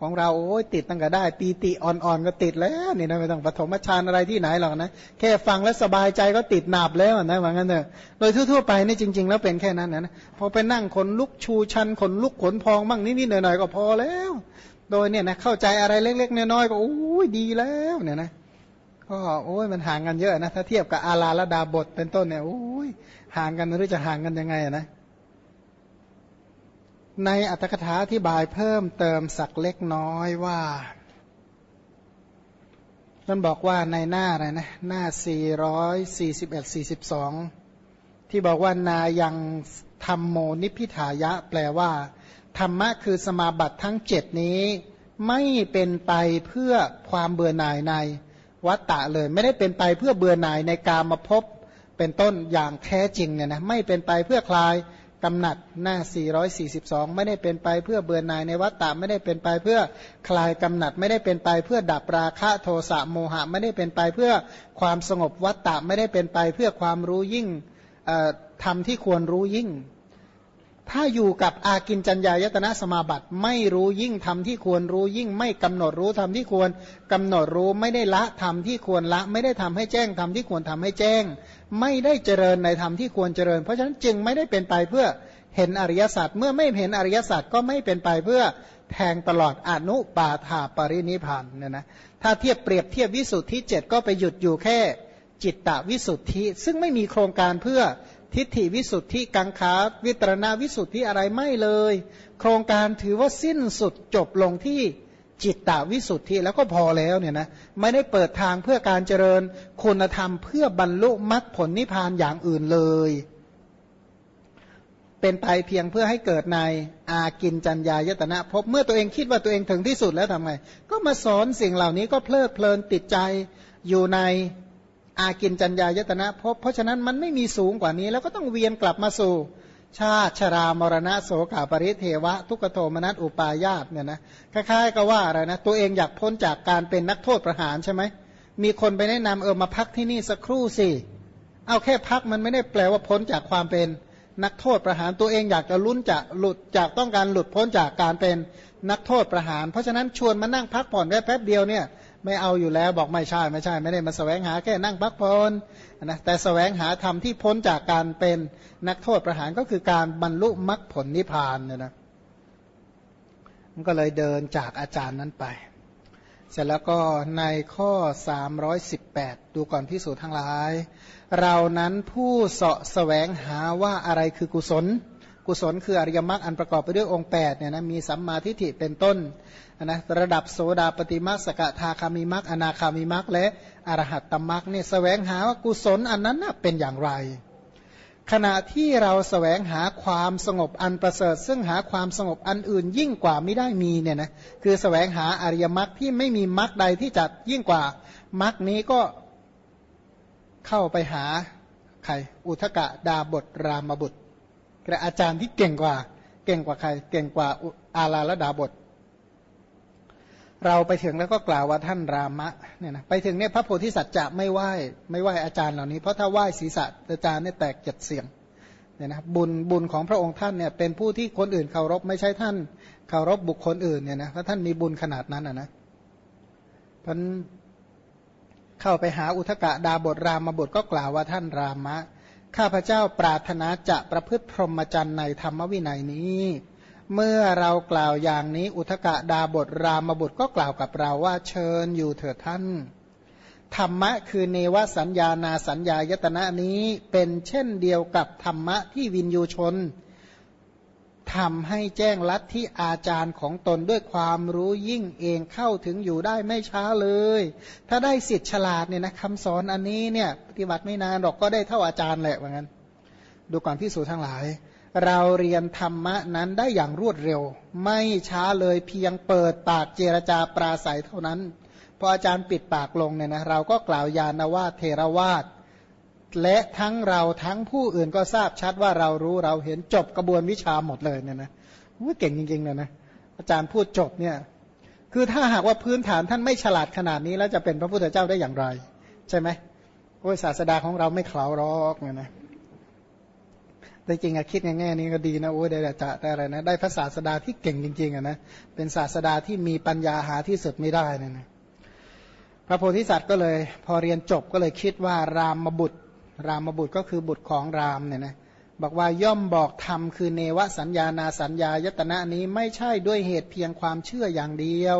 ของเราโอ้ยติดตั้งแต่ได้ ปีติอ่อนๆก็ติดแล้วนี่นะไม่ต้องปฐมฌานอะไรที่ไหนหรอกนะแค่ฟังแล้วสบายใจก็ติดหนาบแล้วนะว่างั้นเถอะโดยทั่วๆไปนี่จริง ๆ แล้วเป็นแค่นั้นนะพอไปนั่งขนลุกชูชันขนลุกขนพองบ้างนิดๆหน่อยๆก็พอแล้ว โดยเนี่ยนะเข้าใจอะไรเล็กๆน้อยๆก็โอ้ยดีแล้วเนี่ยนะก็โอ้ยมันห่างกันเยอะนะถ้าเทียบกับอาลาละดาบทเป็นต้นเนี่ยโอ้ยห่างกันหรือจะห่างกันยังไงนะ ในอัตถกถาอธิบายเพิ่มเติมสักเล็กน้อยว่าท่านบอกว่าในหน้าอะไรนะหน้า 441 42 ที่บอกว่านายังธรรมโมนิพิทายะ แปลว่า ธรรมะคือสมาบัติทั้งเจ็ดนี้ไม่เป็นไปเพื่อความเบื่อหน่ายในวัตตะเลย ไม่ได้เป็นไปเพื่อเบื่อหน่ายในการมาพบเป็นต้นอย่างแท้จริงเนี่ยนะไม่เป็นไปเพื่อคลาย กำหนัดหน้า 442 ไม่ได้เป็นไปเพื่อเบื่อหน่ายในวัฏฏะไม่ได้เป็นไปเพื่อคลายกำหนัด ไม่ได้เป็นไปเพื่อดับราคะโทสะโมหะ ไม่ได้เป็นไปเพื่อความสงบวัฏฏะไม่ได้เป็นไปเพื่อความรู้ยิ่งทำที่ควรรู้ยิ่ง ถ้าอยู่กับอากินจัญญายตนะสมาบัติไม่รู้ยิ่งทำที่ควรรู้ยิ่งไม่กำหนดรู้ทำที่ควรกำหนดรู้ไม่ได้ละทำที่ควรละ ไม่ได้ทำให้แจ้งทำที่ควรทำให้แจ้ง ไม่ได้เจริญในธรรมที่ควรเจริญ เพราะฉะนั้นจึงไม่ได้เป็นไปเพื่อเห็นอริยสัจเมื่อไม่เห็นอริยสัจก็ไม่เป็นไปเพื่อแทงตลอดอนุปาถาปรินิพานเนี่ยนะถ้าเทียบเปรียบเทียบวิสุทธิเจ็ดก็ไปหยุดอยู่แค่จิตตวิสุทธิ ซึ่งไม่มีโครงการเพื่อ ทิฏฐิวิสุทธิกังขาวิตรณวิสุทธิอะไรไม่เลย โครงการถือว่าสิ้นสุดจบลงที่จิตตวิสุทธิแล้วก็พอแล้วเนี่ยนะไม่ได้เปิดทางเพื่อการเจริญคุณธรรมเพื่อบรรลุมรรคผลนิพพานอย่างอื่นเลย เป็นไปเพียงเพื่อให้เกิดในอากินจัญญายตนะพบเมื่อตัวเองคิดว่าตัวเองถึงที่สุดแล้วทำไง ก็มาสอนสิ่งเหล่านี้ก็เพลิดเพลินติดใจอยู่ใน อากินจัญญายตนะพบเพราะฉะนั้นมันไม่มีสูงกว่านี้ แล้วก็ต้องเวียนกลับมาสู่ ชาติชรามรณะโสกาปริเทวะ ทุกโทมนัสอุปายาตเนี่ยนะคล้ายๆ กับว่าอะไรนะตัวเองอยากพ้นจากการเป็นนักโทษประหารใช่ไหมมีคนไปแนะนำเออมาพักที่นี่สักครู่สิเอาแค่พักมันไม่ได้แปลว่าพ้นจากความเป็นนักโทษประหารตัวเองอยากจะลุ้นจะหลุดจากต้องการหลุดพ้นจากการเป็นนักโทษประหาร เพราะฉะนั้นชวนมานั่งพักผ่อนแค่แป๊บเดียวเนี่ย ไม่เอาอยู่แล้วบอกไม่ใช่ไม่ใช่ ไม่ได้มาสแสวงหาแค่นั่งพักผ่อนนะแต่สแสวงหาธรรมที่พ้นจากการเป็นนักโทษประหารก็คือการบรรลุมรรคผลนิพพานเนี่ยนะมันก็เลยเดินจากอาจารย์นั้นไป เสร็จแล้วก็ในข้อ 318 ดูก่อนพิสูจน์ทั้งหลาย เรานั้นผู้เสาะแสวงหาว่าอะไรคือกุศล กุศลคืออริยมรรคอันประกอบไปด้วยองค์8เนี่ยนะมีสัมมาทิฏฐิเป็นต้น นะระดับโสดาปฏิมักสกทาคามิมักอนาคามิมักและอรหัตตมักเนี่ยแสวงหาว่ากุศลอันนั้นเป็นอย่างไร ขณะที่เราแสวงหาความสงบอันประเสริฐ ซึ่งหาความสงบอันอื่นยิ่งกว่าไม่ได้มีเนี่ยนะคือแสวงหาอริยมรรคที่ไม่มีมรรคใดที่จะยิ่งกว่ามรรคนี้ก็เข้าไปหาใครอุทกะดาบทรามบุตรกระอาจารย์ที่เก่งกว่า เก่งกว่าใคร เก่งกว่าอาลาละดาบท เราไปถึงแล้วก็กล่าวว่าท่านรามะเนี่ยนะไปถึงเนี่ยพระโพธิสัตว์จะไม่ไหว้ไม่ไหว้อาจารย์เหล่านี้ เพราะถ้าไหว้ศีรษะอาจารย์เนี่ยแตกเจ็ดเสียงเนี่ยนะบุญบุญของพระองค์ท่านเนี่ยเป็นผู้ที่คนอื่นเคารพไม่ใช่ท่านเคารพบุคคลอื่นเนี่ยนะเพราะท่านมีบุญขนาดนั้นนะนะท่านเข้าไปหาอุทกะดาบทรามบุตรก็กล่าวว่าท่านรามะ ข้าพเจ้าปรารถนาจะประพฤติพรหมจรรย์ในธรรมวินัยนี้ เมื่อเรากล่าวอย่างนี้อุทกะดาบทรามบุตรก็กล่าวกับเราว่าเชิญอยู่เถิดท่าน ธรรมะคือเนวสัญญานาสัญญายตนะนี้เป็นเช่นเดียวกับธรรมะที่วินยูชนทำให้แจ้งลัทธิอาจารย์ของตนด้วยความรู้ยิ่งเองเข้าถึงอยู่ได้ไม่ช้าเลย ถ้าได้สิทธิ์ฉลาดเนี่ยนะคำสอนอันนี้เนี่ยปฏิบัติไม่นานหรอกก็ได้เท่าอาจารย์แหละว่างั้น ดูก่อนพิสูจทั้งหลาย เราเรียนธรรมะนั้นได้อย่างรวดเร็ว ไม่ช้าเลยเพียงเปิดปากเจรจาปราศัยเท่านั้น พออาจารย์ปิดปากลงเนี่ยนะเราก็กล่าวยานวาเทรวาสและทั้งเราทั้งผู้อื่นก็ทราบชัดว่าเรารู้เราเห็นจบกระบวนวิชาหมดเลยเนี่ยนะเก่งจริงๆเลยนะอาจารย์พูดจบเนี่ยคือถ้าหากว่าพื้นฐานท่านไม่ฉลาดขนาดนี้แล้วจะเป็นพระพุทธเจ้าได้อย่างไร ใช่ไหมโอ้ยศาสดาของเราไม่เข่ารอกเนี่ยนะ แต่จริงอะคิดง่ายๆนี้ก็ดีนะโอ้ยได้จะได้อะไรนะได้ภาษาสดาที่เก่งจริงๆอะนะเป็นศาสดาที่มีปัญญาหาที่สุดไม่ได้นะนะพระโพธิสัตว์ก็เลย พอเรียนจบก็เลยคิดว่ารามบุตร รามบุตรก็คือบุตรของรามเนี่ยนะบอกว่าย่อมบอกธรรมคือเนวสัญญานาสัญญายตนะนี้ไม่ใช่ด้วยเหตุเพียงความเชื่ออย่างเดียว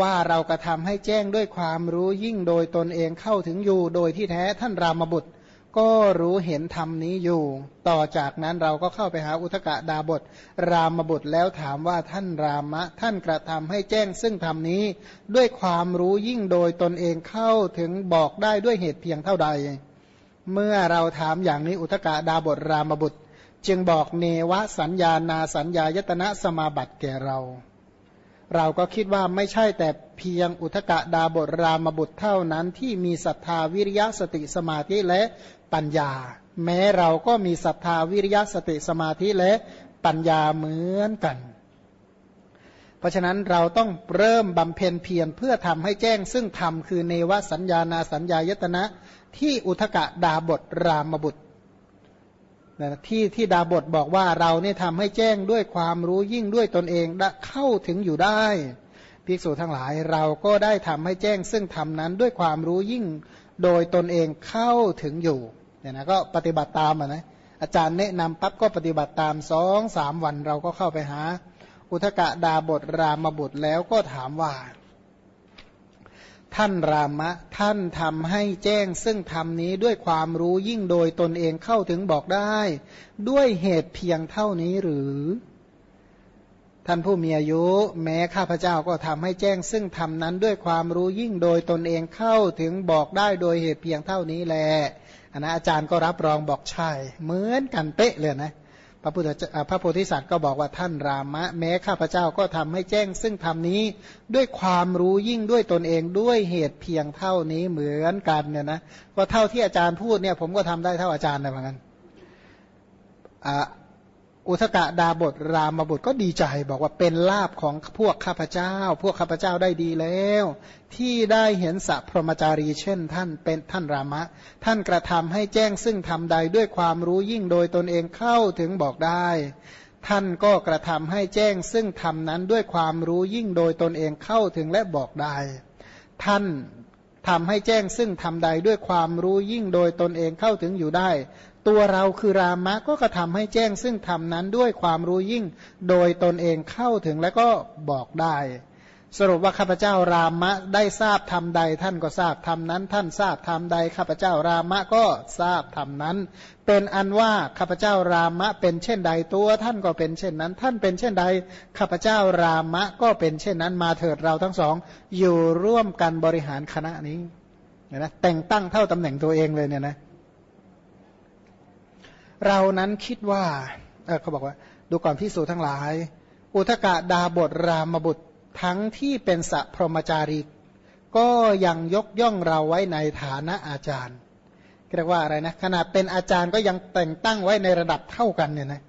ว่าเรากระทำให้แจ้งด้วยความรู้ยิ่งโดยตนเองเข้าถึงอยู่โดยที่แท้ท่านรามบุตร ก็รู้เห็นธรรมนี้อยู่ ต่อจากนั้นเราก็เข้าไปหาอุทกะดาบท รามบุตรแล้วถามว่าท่านรามะ ท่านกระทำให้แจ้งซึ่งธรรมนี้ด้วยความรู้ยิ่งโดยตนเองเข้าถึงบอกได้ด้วยเหตุเพียงเท่าใด เมื่อเราถามอย่างนี้อุทกะดาบทรามบุตร จึงบอกเนวสัญญานาสัญญายตนะสมาบัติแก่เรา เราก็คิดว่าไม่ใช่แต่เพียงอุทกะดาบทรามบุตรเท่านั้นที่มีศรัทธาวิริยะสติสมาธิและ ปัญญา แม้เราก็มีศรัทธาวิริยะสติสมาธิและปัญญาเหมือนกัน เพราะฉะนั้นเราต้องเริ่มบำเพ็ญเพียรเพื่อทำให้แจ้งซึ่งธรรมคือเนวสัญญานาสัญญายตนะ ที่อุทกะดาบทรามบุตรที่ที่ดาบทบอกว่าเราเนี่ยทำให้แจ้งด้วยความรู้ยิ่งด้วยตนเองเข้าถึงอยู่ได้ภิกษุทั้งหลายเราก็ได้ทำให้แจ้งซึ่งธรรมนั้นด้วยความรู้ยิ่งโดยตนเองเข้าถึงอยู่ เนี่ยนะก็ปฏิบัติตามอะนะอาจารย์แนะนำปั๊บก็ปฏิบัติตามสองสามวันเราก็เข้าไปหา อุทกะดาบทรามบุตรแล้วก็ถามว่า ท่านรามะท่านทำให้แจ้งซึ่งธรรมนี้ด้วยความรู้ยิ่งโดยตนเองเข้าถึงบอกได้ ด้วยเหตุเพียงเท่านี้หรือ ท่านผู้มีอายุแม้ข้าพเจ้าก็ทำให้แจ้งซึ่งธรรมนั้นด้วยความรู้ยิ่งโดยตนเองเข้าถึงบอกได้โดยเหตุเพียงเท่านี้แหละ อันนะอาจารย์ก็รับรองบอกใช่ เหมือนกันเป๊ะเลยนะพระพุทธพระโพธิสัตว์ก็บอกว่าท่านรามะ แม้ข้าพเจ้าก็ทำให้แจ้ง ซึ่งธรรมนี้ด้วยความรู้ยิ่งด้วยตนเองด้วยเหตุเพียงเท่านี้เหมือนกันเนี่ยนะก็เท่าที่อาจารย์พูดเนี่ยผมก็ทำได้เท่าอาจารย์เลยเหมือนกัน อุทกะดาบทรามบุตรก็ดีใจบอกว่าเป็นลาบของพวกข้าพเจ้า พวกข้าพเจ้าได้ดีแล้ว ที่ได้เห็นสัพพรมจารีเช่น ท่านเป็นท่านรามะ ท่านกระทำให้แจ้งซึ่งทำใดด้วยความรู้ยิ่งโดยตนเองเข้าถึงบอกได้ ท่านก็กระทำให้แจ้งซึ่งทำนั้นด้วยความรู้ยิ่งโดยตนเองเข้าถึงและบอกได้ ท่านทำให้แจ้งซึ่งทำใดด้วยความรู้ยิ่งโดยตนเองเข้าถึงอยู่ได้ ตัวเราคือรามะก็กระทำให้แจ้งซึ่งธรรมนั้นด้วยความรู้ยิ่ง โดยตนเองเข้าถึงและก็บอกได้ สรุปว่าข้าพเจ้ารามะได้ทราบธรรมใด ท่านก็ทราบธรรมนั้น ท่านทราบธรรมใดข้าพเจ้ารามะก็ทราบธรรมนั้น เป็นอันว่าข้าพเจ้ารามะเป็นเช่นใดตัว ท่านก็เป็นเช่นนั้น ท่านเป็นเช่นใดข้าพเจ้ารามะก็เป็นเช่นนั้นมาเถิดเราทั้งสอง อยู่ร่วมกันบริหารคณะนี้นะแต่งตั้งเท่าตำแหน่งตัวเองเลยเนี่ยนะ เรานั้นคิดว่าเเขาบอกว่า ดูก่อนพิสูจทั้งหลาย อุทกะดาบทรามบุตรทั้งที่เป็นสัพรหมจารีก็ยังยกย่องเราไว้ในฐานะอาจารย์เรียกว่าอะไรนะขนาดเป็นอาจารย์ก็ยังแต่งตั้งไว้ในระดับเท่ากันเนี่ยนะ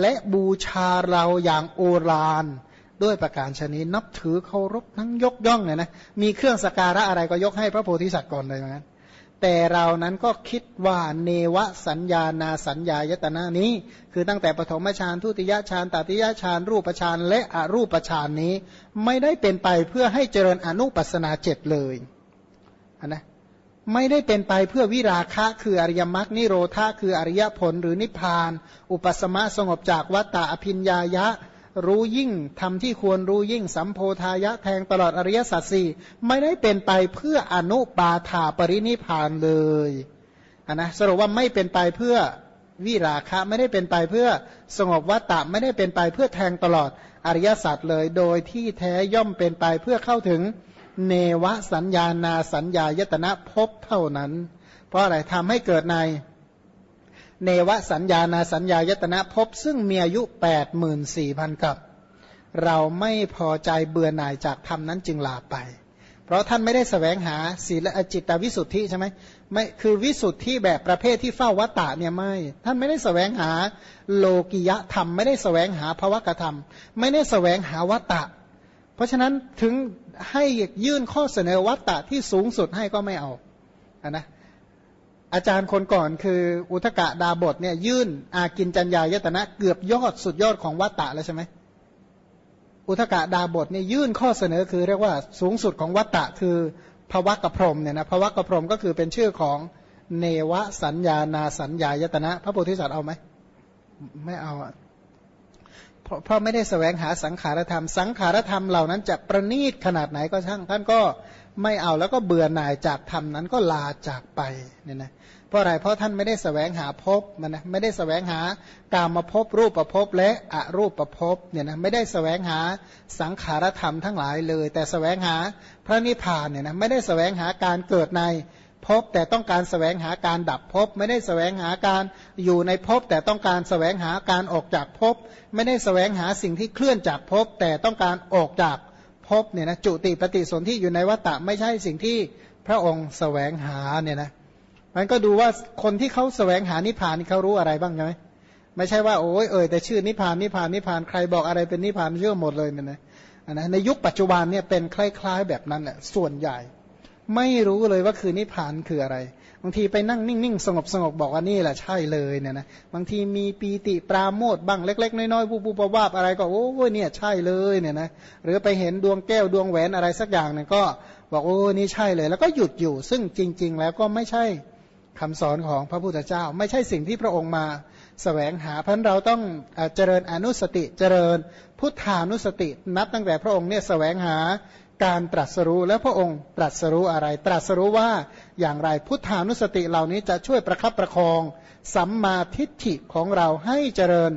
และบูชาเราอย่างโอรานด้วยประการชนิดนับถือเคารพทั้งยกย่องเนี่ยนะมีเครื่องสการะอะไรก็ยกให้พระโพธิสัตว์ก่อนเลยเหมือนกัน แต่เรานั้นก็คิดว่าเนวสัญญานาสัญญายตนะนี้ คือตั้งแต่ปฐมฌานทุติยฌานตติยฌานรูปฌานและอรูปฌานนี้ ไม่ได้เป็นไปเพื่อให้เจริญอนุปัสนาเจ็ดเลยนนะไม่ได้เป็นไปเพื่อวิราคะคืออริยมรรคนิโรธาคืออริยผลหรือนิพพาน อุปสมะสงบจากวัตตะอภิญญายะ รู้ยิ่งทำที่ควรรู้ยิ่งสัมโพธายะแทงตลอดอริยสัจสี่ไม่ได้เป็นไปเพื่ออนุปาถาปรินิพานเลยนนะสรุปว่าไม่เป็นไปเพื่อวิราคะไม่ได้เป็นไปเพื่อสงบวัตตะไม่ได้เป็นไปเพื่อแทงตลอดอริยสัจเลย โดยที่แท้ย่อมเป็นไปเพื่อเข้าถึงเนวสัญญานาสัญญายตนะพบเท่านั้น เพราะอะไรทำให้เกิดใน เนวสัญญานาสัญญายตนะพบซึ่งมีอายุแปดหมื่นสี่พันกับ เราไม่พอใจเบื่อหน่ายจากธรรมนั้นจึงลาไป เพราะท่านไม่ได้สแสวงหาศีลจิตวิสุทธิใช่ไหมไม่คือวิสุทธิแบบประเภทที่เฝ้าวัตตะเนี่ยไม่ ท่านไม่ได้สแสวงหาโลกิยธรรม ไม่ได้สแสวงหาภวกธรรม ไม่ได้สแสวงหาวัตตะ เพราะฉะนั้นถึงให้ยื่นข้อเสนอวัตตะที่สูงสุดให้ก็ไม่เอาอะนะ อาจารย์คนก่อนคืออุทกะดาบทเนี่ยยื่นอากินจัญญายตนะเกือบยอดสุดยอดของวัตตะแล้วใช่ไหมอุทกะดาบทเนี่ยยื่นข้อเสนอคือเรียกว่าสูงสุดของวัตตะคือภวะกพรมเนี่ยนะภวะกพรมก็คือเป็นชื่อของเนวสัญญานาสัญญายตนะ พระโพธิสัตว์เอาไหมไม่เอาอะเพราะเพราะไม่ได้แสวงหาสังขารธรรม สังขารธรรมเหล่านั้นจะประณีตขนาดไหนก็ช่าง ท่านก็ ไม่เอาแล้วก็เบื่อหน่ายจากธรรมนั้นก็ลาจากไปเนี่ยนะเพราะอะไรเพราะท่านไม่ได้แสวงหาภพมันนะไม่ได้แสวงหากามาภพรูปประภพและอรูปประภพเนี่ยนะไม่ได้แสวงหาสังขารธรรมทั้งหลายเลย แต่แสวงหาพระนิพพานเนี่ยนะไม่ได้แสวงหาการเกิดในภพแต่ต้องการแสวงหาการดับภพไม่ได้แสวงหาการอยู่ในภพแต่ต้องการแสวงหาการออกจากภพไม่ได้แสวงหาสิ่งที่เคลื่อนจากภพแต่ต้องการออกจาก ภพเนี่ยนะจุติปฏิสนธิอยู่ในวัฏฏะไม่ใช่สิ่งที่พระองค์แสวงหาเนี่ยนะมันก็ดูว่าคนที่เขาแสวงหานิพพานเขารู้อะไรบ้างใช่ไหมไม่ใช่ว่าโอ้ยเอ่ยแต่ชื่อนิพพานนิพพานนิพพานใครบอกอะไรเป็นนิพพานเชื่อหมดเลยเนี่ยนะนะในยุคปัจจุบันเนี่ยเป็นคล้าย ๆ แบบนั้นแหละส่วนใหญ่ ไม่รู้เลยว่าคือนิพพานคืออะไร บางทีไปนั่งนิ่งๆ สงบสงบบอกว่านี่แหละใช่เลยเนี่ยนะบางทีมีปีติปราโมทบ้างเล็ก ๆ น้อยๆผู้ผู้ประวาบอะไรก็โอ้ยเนี่ยใช่เลยเนี่ยนะหรือไปเห็นดวงแก้วดวงแหวนอะไรสักอย่างเนี่ยก็บอกโอ้นี่ใช่เลย แล้วก็หยุดอยู่ ซึ่งจริง ๆ แล้วก็ไม่ใช่คำสอนของพระพุทธเจ้า ไม่ใช่สิ่งที่พระองค์มาสแสวงหาเพราะเราต้องเจริญอนุสติเจริญพุทธานุสติ นับตั้งแต่พระองค์เนี่ยสแสวงหา การตรัสรู้แล้วพระองค์ตรัสรู้อะไร ตรัสรู้ว่าอย่างไรพุทธานุสติเหล่านี้จะช่วยประคับประคอง สัมมาทิฏฐิของเราให้เจริญ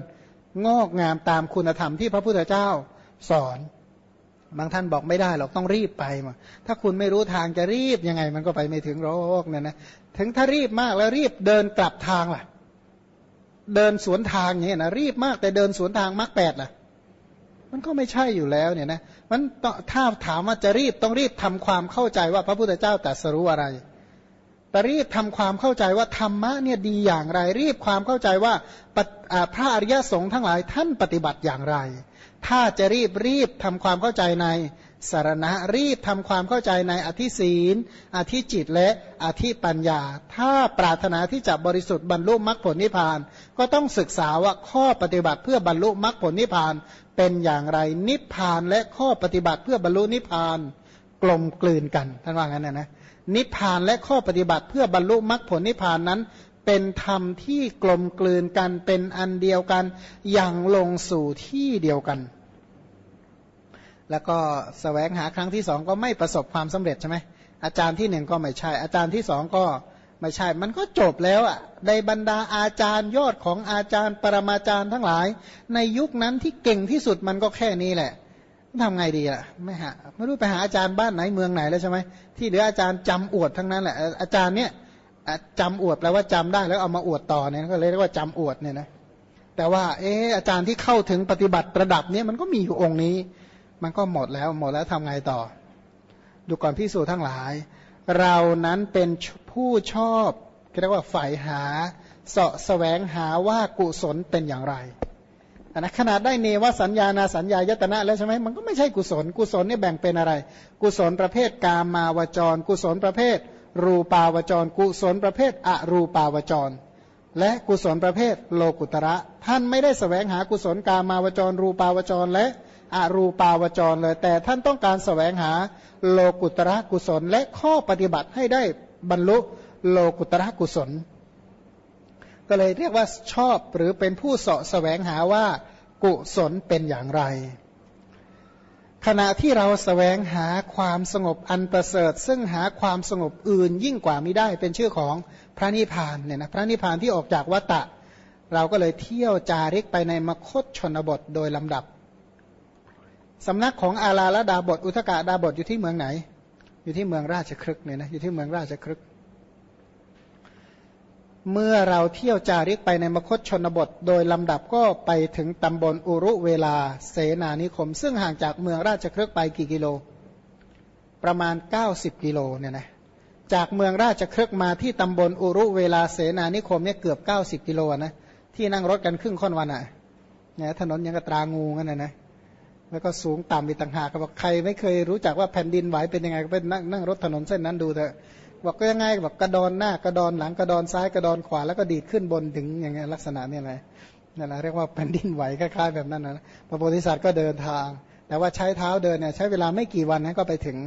งอกงามตามคุณธรรมที่พระพุทธเจ้าสอน บางท่านบอกไม่ได้หรอกต้องรีบไปมาถ้าคุณไม่รู้ทางจะรีบยังไง มันก็ไปไม่ถึงโรคเนี่ยนะถึงถ้ารีบมากแล้วรีบเดินกลับทางล่ะ เดินสวนทางอย่างนี้นะรีบมากแต่เดินสวนทางมรรคแปดล่ะ มันก็ไม่ใช่อยู่แล้วเนี่ยนะมันถ้าถามว่าจะรีบต้องรีบทำความเข้าใจว่าพระพุทธเจ้าตรัสรู้อะไรแต่รีบทำความเข้าใจว่าธรรมะเนี่ยดีอย่างไร รีบความเข้าใจว่าพระอริยสงฆ์ทั้งหลายท่านปฏิบัติอย่างไร ถ้าจะรีบรีบทำความเข้าใจในสารณะรีบทำความเข้าใจในอธิศีล อธิจิตและอธิปัญญา ถ้าปรารถนาที่จะบริสุทธิ์บรรลุมรรคผลนิพพาน ก็ต้องศึกษาว่าข้อปฏิบัติเพื่อบรรลุมรรคผลนิพพาน เป็นอย่างไร นิพพานและข้อปฏิบัติเพื่อบรรลุนิพพานกลมกลืนกันท่านว่างั้นนะนะนิพพานและข้อปฏิบัติเพื่อบรรลุมรรคผลนิพพานนั้น เป็นธรรมที่กลมกลืนกันเป็นอันเดียวกันอย่างลงสู่ที่เดียวกัน แล้วก็สแสวงหาครั้งที่สองก็ไม่ประสบความสำเร็จใช่ไหมอาจารย์ที่หนึ่งก็ไม่ใช่ อาจารย์ที่สองก็ ไม่ใช่ มันก็จบแล้วอะในบรรดาอาจารย์ยอดของอาจารย์ปรมาจารย์ทั้งหลาย ในยุคนั้นที่เก่งที่สุดมันก็แค่นี้แหละทำไงดีล่ะไม่หาไม่รู้ไปหาอาจารย์บ้านไหนเมืองไหนแล้วใช่ไหมที่เหลืออาจารย์จำอวดทั้งนั้นแหละอาจารย์เนี่ยจำอวดแปลว่าจำได้แล้วเอามาอวดต่อเนี่ยก็เลยเรียกว่าจำอวดเนี่ยนะแต่ว่าเอออาจารย์ที่เข้าถึงปฏิบัติระดับเนี้มันก็มีอยู่องค์นี้ มันก็หมดแล้วหมดแล้วทำไงต่อ ดูก่อนพิสูจทั้งหลาย เรานั้นเป็น ผู้ชอบเรียกว่าฝ่ายหาเสาะแสวงหาว่ากุศลเป็นอย่างไรนะขนาดได้เนวสัญญานาสัญญายตนะแล้วใช่ไหมมันก็ไม่ใช่กุศล กุศลนี่แบ่งเป็นอะไร กุศลประเภทกามาวจร กุศลประเภท รูปาวจร กุศลประเภทอรูปาวจร และกุศลประเภทโลกุตระ ท่านไม่ได้สแสวงหากุศลกามาวจร รูปาวจรและอรูปาวจรเลย แต่ท่านต้องการสแสวงหาโลกุตระกุศลและข้อปฏิบัติให้ได้ บรรลุโลกุตระกุศล ก็เลยเรียกว่าชอบหรือเป็นผู้เสาะแสวงหาว่ากุศลเป็นอย่างไร ขณะที่เราสแสวงหาความสงบอันประเสริฐ ซึ่งหาความสงบอื่นยิ่งกว่ามิได้เป็นชื่อของพระนิพพานเนี่ยนะพระนิพพานที่ออกจากวัตตะ เราก็เลยเที่ยวจาริกไปในมคตชนบทโดยลำดับสำนักของอาลาละดาบทอุทกาดาบทอยู่ที่เมืองไหน อยู่ที่เมืองราชครึกเนี่ยนะอยู่ที่เมืองราชครึก เมื่อเราเที่ยวจาริกไปในมคตชนบท โดยลำดับก็ไปถึงตำบลอุรุเวลาเสนานิคม ซึ่งห่างจากเมืองราชครึกไปกี่กิโล ประมาณ 90 กิโลเนี่ยนะจากเมืองราชครึกมาที่ตำบลอุรุเวลาเสนานิคมเนี่ยเกือบ 90 กิโลนะที่นั่งรถกันครึ่งค่อนวันอะเนี่ยถนนยังกระตรางูกันนะนะ แล้วก็สูงต่ำมีต่างหากก็บอกใครไม่เคยรู้จักว่าแผ่นดินไหวเป็นยังไงก็ไปนั่งนั่งรถถนนเส้นนั้นดูเถอะบอกก็ยังไงบอกกระดอนหน้ากระดอนหลังกระดอนซ้ายกระดอนขวาแล้วก็ดีดขึ้นบนถึงอย่างเงี้ยลักษณะนี่แหละนั่นแหละเรียกว่าแผ่นดินไหวคล้ายๆแบบนั้นนะพระโพธิสัตว์ก็เดินทาง แต่ว่าใช้เท้าเดินเนี่ยใช้เวลาไม่กี่วันนะก็ไปถึง